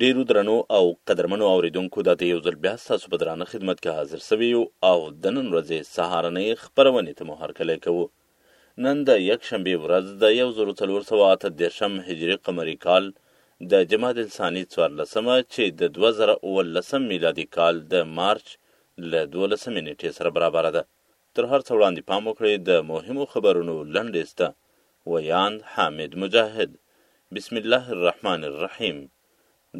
ډیرو درنو او قدرمنو اوریدونکو دا د یو ځل بیا ستاسو په درانه خدمت کې حاضر سوي یو او د نن ورځې سهارنۍ خپرونې ته مو هرکلی کوو. نن د یکشنبې ورځ د یو زرو څلور سوه اته دېرشم هجري قمري کال د جمادی الثاني څوارلسمه چې د دوه زره اوولسم میلادي کال د مارچ له دوولسمې نیټې سره برابره ده. تر هر څه وړاندې پام وکړئ د مهمو خبرونو لنډیز ته. ویاند حامد مجاهد بسم الله الرحمن الرحیم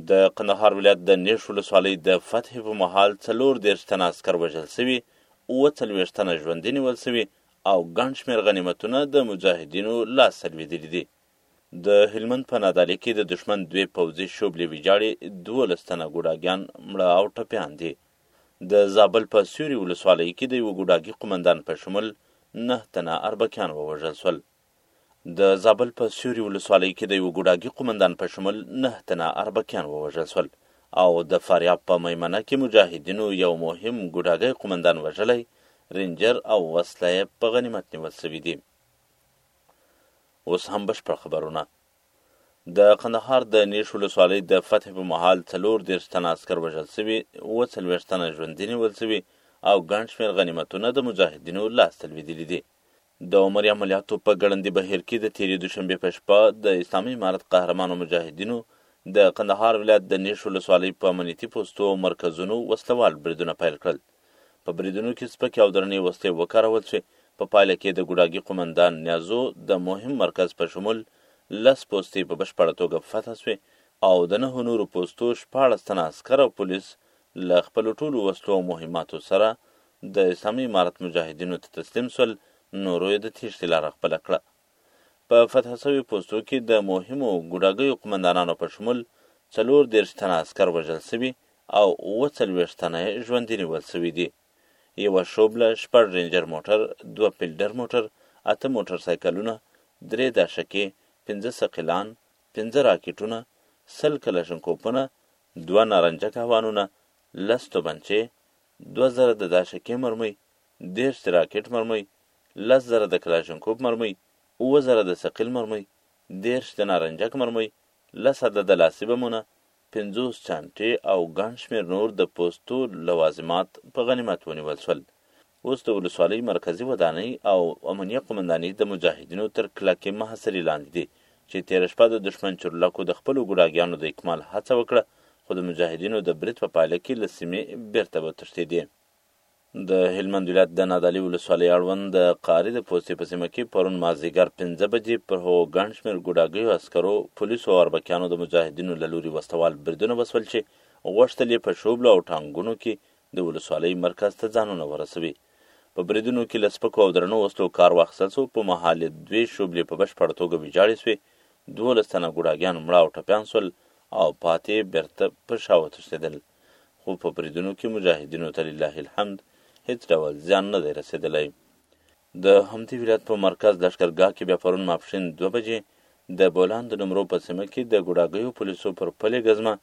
د قندهار ولایت د نیش ولسوالۍ د فتحې په مهال څلور دېرش تنه عسکر وژل سوي، اووه څلوېښت تنه ژوندي نیول سوي او ګڼ شمېر غنیمتونه د مجاهدینو لاسته لوېدلي دي. د هلمند په نادعلي کې د دښمن دوې پوځي شوبلې ویجاړې، دوولس تنه ګوډاګیان مړه او ټپیان دي. د زابل په سیوري ولسوالۍ کې د یوه ګوډاګي قومندان په شمول نهه تنه اربکیان ووژل شول. د زابل په سیوري ولسوالۍ کې د یوه ګوډاګي قومندان په شمول نهه تنه اربکیان ووژل شول او د فاریاب په میمنه کې مجاهدینو یو مهم ګوډاګی قومندان وژلی، رینجر او وسله یې په غنیمت نیول شوي دي. اوس هم بشپړ خبرونه د قندهار د نیش ولسوالۍ د فتح په مهال څلور دېرش تنه عسکر وژل سوي اووه څلوېښت تنه ژوندي نیول سوي او ګڼ شمېر غنیمتونه د مجاهدینو لاس ته لوېدلي دي د عمري عملیاتو په ګړندي بهیر کې د تېرې دوشنبې په شپه د اسلامي امارت قهرمانو مجاهدینو د قندهار ولایت د نیش ولسوالۍ په امنیتي پوستو او مرکزونو وسلوال بریدونه پیل کړل په بریدونو کې سپکې او درنې وسلې وکارول شوې په پایله کې د ګوډاګي قومندان نیازو د مهم مرکز په شمول لس پوستې په بشپړه توګه فتح شوې او د نهو نورو پوستو شپاړس تنه عسکر او پولیس له خپلو ټولو وسلو او مهماتو سره د اسلامي امارت مجاهدینو ته تسلیم شول نورو یې د تېښتې لاره خپله کړه په فتح شویو پوستو کې د مهمو ګوډاګیو قومندانانو په شمول څلور دېرش تنه عسکر وژل شوي او اووه څلوېښت تنه یې ژوندي نیول شوي دي. یوه شوبله، شپږ رینجر موټر، دوه پیلډر موټر، اته موټر سایکلونه، درې داشکې، پنځه ثقیلان، پنځه راکټونه، سل کلشنکوپونه، دوه نارنجک هوانونه، لس توبنچې، دوه زره د داشکې مرمۍ، دېرش د راکټ مرمۍ، لس زره د کلاشنکوف مرمۍ، اووه زره د ثقیل مرمۍ، دېرش د نارنجک مرمۍ، لس عدده لاسي بمونه، پنځوس چانټې او ګڼ شمېر نور د پوستو لوازمات په غنیمت ونیول شول. اوس د ولسوالۍ مرکزي ودانۍ او امنیه قومنداني د مجاهدینو تر کلکې محاصرې لاندې دي چې تېره شپه د دښمن چورلکو د خپلو ګوډاګیانو د اکمال هڅه وکړه خو د مجاهدینو د برید په پایله کې له سیمې بېرته وتښتېدې. د هلمند ولایت د نادعلي ولسوالۍ اړوند د قاري د پوستې په سیمه کې پرون مازدیګر پنځه بجې پر هغو ګڼ شمېر ګوډاګیو عسکرو، پولیسو او اربکیانو د مجاهدینو له لوري وسلهوال بریدونه وسول چې غوښتل یې په شوبلو او ټانګونو کې د ولسوالۍ مرکز ته ځانونه ورسوي. په بریدونو کې له سپکو او درنو وسلو کار واخیستل شو، په مهال یې دوې شوبلې په بشپړه توګه ویجاړې شوې، دوولس تنه ګوډاګیان مړه او ټپیان شول او پاتې یې بېرته پر شا وتښتېدل. خو په بریدونو کې مجاهدینو ته لله الحمد هیڅ ډول زیان نه دی رسېدلی د همدې ولایت په مرکز لشکرګاه کې بیا پرون ماپښین دوه بجې د بولان د نمرو په سیمه کې د ګوډاګیو پولیسو پر پلې ګزمه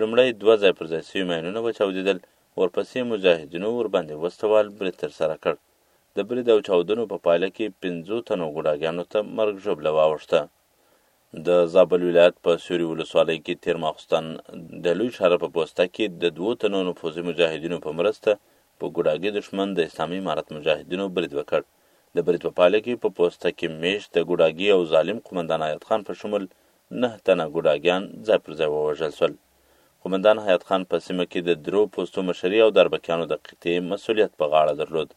لومړی دوه ځای پر ځای سوي ماینونه وچاودېدل ورپسې مجاهدینو ورباندې وسلوال برید ترسره کړ د برید او چاودنو په پایله کې پنځو تنو ګوډاګیانو ته مرګ ژوبله واوښته د زابل ولایت په سوري ولسوالۍ کې تیر ماخستن د لوی شهر په پوسته کې د دوو تنو نفوذي مجاهدینو په مرسته په ګوډاګي دښمن د اسلامي امارت مجاهدینو برید وکړ د برید په پایله کې په پوسته کې میشت د ګوډاګي او ظالم قومندان آیت خان په شمول نه تنه ګوډاګیان ځای پر ځای ووژل شول قومندان حیات خان په سیمه کې د درو پوستو مشري او د اربکیانو د قطعې مسولیت په غاړه درلود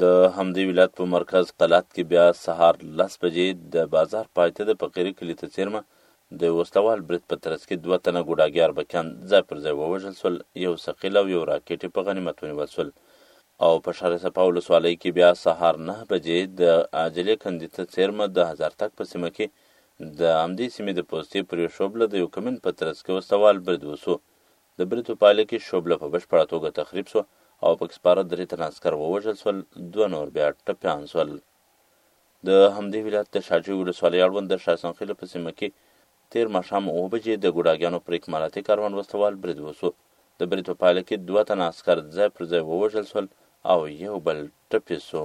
د همدې ولایت په مرکز قلات کې بیا سهار لس بجې د بازار پای ته د فقیري کلي ته څېرمه د یو وسله وال برید په ترڅ کې دوه تنه ګوډاګي اربکیان ځای پر ځای ووژل شول، یو ثقیل او یو راکټ یې په غنیمت ونیول شول او په ښار سپا ولسوالۍ کې بیا سهار نهه بجې د عجلې کندي ته څېرمه د هزارتک په سیمه کې د همدې سیمې د پوستې پر یو شوبله د یو کمین په ترڅ کې وسله وال برید وشو د برید په پایله کې شوبله په بشپړه توګه تخریب شوه او پکې سپاره درې تنه عسکر ووژل شول، دوه نور بیا ټپیان شول. د همدې ولایت د شاجوی ولسوالۍ اړوند د شایسنخیلو په سیمه کې تېر ماښام اوه بجې د ګوډاګیانو پر اکمالاتي کاروان وسلوال برید وشو. د برید په پایله کې دوه تنه عسکر ځای پر ځای ووژل شول او یو بل ټپي شو.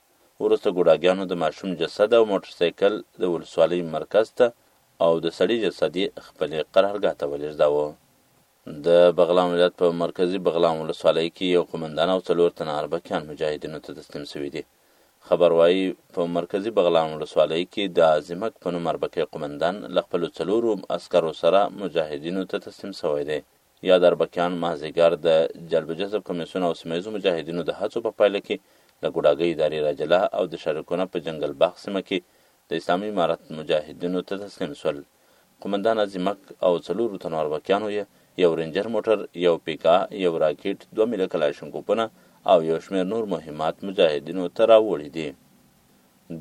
وروسته ګوډاګیانو د ماشوم جسد او موټر سایکل د ولسوالۍ مرکز ته او د سړي جسد یې خپلې قرارګاه ته ولېږداوه. د بغلان ولایت په مرکزي بغلان ولسوالۍ کې یو قومندان او څلور تنه اربکیان مجاهدینو ته تسلیم شوي دي. خبر وايي، په مرکزي بغلان ولسوالۍ کې د عظیمک په نوم اربکی قومندان له خپلو څلورو عسکرو سره مجاهدینو ته تسلیم شوی دی. یاد اربکیان مازیګر د جلب جذب کمیسیون او سیمه ییزو مجاهدینو د هڅو په پایله کې له ګوډاګۍ ادارې راجلا او د شارکونه په جنګل باغ سیمه کې د اسلامي امارت مجاهدینو ته تسلیم شول. قومندان عظیمک او څلورو تنو اربکیانو یې یو رینجر موټر، یو پیکا، یو راکټ، دوه میله کلاشینکوپونه او یو شمېر نور مهمات مجاهدینو ته راوړي دي.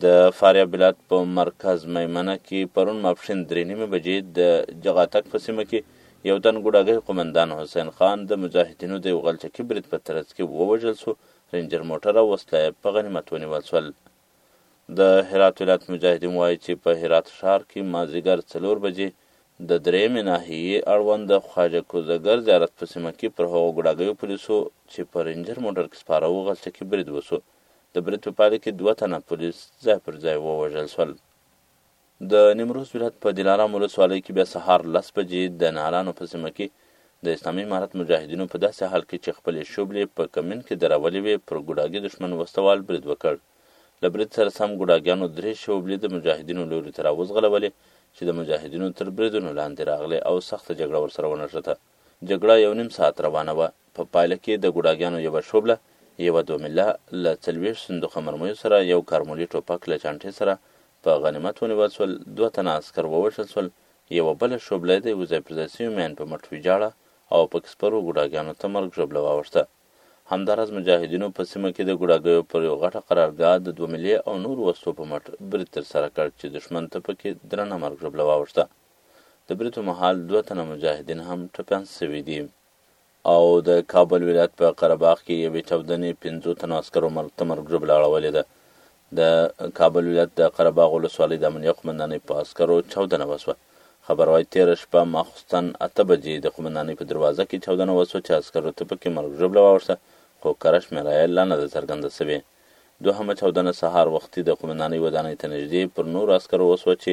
د فاریاب ولایت په مرکز میمنه کې پرون ماپښین درې نیمې بجې د جغاتک په سیمه کې یو تن ګوډاګی قومندان حسین خان د مجاهدینو د یو غلچکي برید په ترڅ کې ووژل شو رینجر موټر او وسله یې په غنیمت ونیول شول د هرات ولایت مجاهدین وایي چې په هرات ښار کې مازیګر څلور بجې د درېیمې ناحیې اړوند د خواجه کوزګر زیارت په سیمه کې پر هغو ګوډاګیو پولیسو چې په رینجر موټر کې سپاره وو غلچکي برید وشو د برید په پایله کې دوه تنه پولیس ځای پر ځای ووژل شول. د نیمروز ولایت په دلارام ولسوالۍ کې بیا سهار لس بجې د نهرانو په سیمه کې د اسلامي امارت مجاهدینو په داسې حال کې چې خپلې شوبلې په کمین کې درولې وې پر ګوډاګي دښمن وسلوال برید وکړ. له برید سره سم ګوډاګیانو درې شوبلې د مجاهدینو لوري ته راوځغلولې چې د مجاهدینو تر بریدونو لاندې راغلې او سخته جګړه ورسره ونښته. جګړه یو نیم ساعت روانه وه، په پایله کې د ګوډاګیانو یوه شوبله، یوه دومله، له څلوېښت صندوقه مرمیو سره یو کارمولي ټوپک له چانټې سره په غنیمت ونیول شول، دوه تنه عسکر ووژل شول، یوه بله شوبله یې د یوه ځای پر ځای شوي مین په مټ ویجاړه او پکې سپرو ګوډاګیانو ته مرګ ژوبله واوښته. همداراز مجاهدینو په سیمه کې د ګوډاګیو پر یو غټه قرارګاه د دوملې او نورو وسلو په مټ برید ترسره کړ چې دښمن ته پکې درنه مرګ ژوبله واوښته. د بریدو مهال دوه تنه مجاهدین هم ټپیان سوي دي. او د کابل ولایت په قره باغ کې یوې چاودنې پنځو تنو عسکرو مرګ ته مرګ ژوبله اړولې ده. د کابل ولایت د قره باغ ولسوالۍ د امنیه قومندانۍ په عسکرو چاودنه وسوه. خبر وايي تېره شپه ماخوستن اته بجې د قومندانۍ په دروازه کې چاودنه وسوه چې عسکرو ته پکې مرګ ژوبله واوښته خو کره شمېره یې لا نه ده څرګنده سوې. دوهمه چاودنه سهار وختي د قومندانۍ ودانۍ ته نږدې پر نورو عسکرو وسوه چې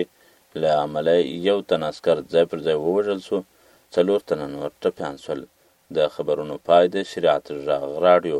له امله یو تن عسکر ځای پر ځای ووژل شو، څلور تنه نور ټپیان شول. د خبرونو پای د شریعت ږغ راډیو.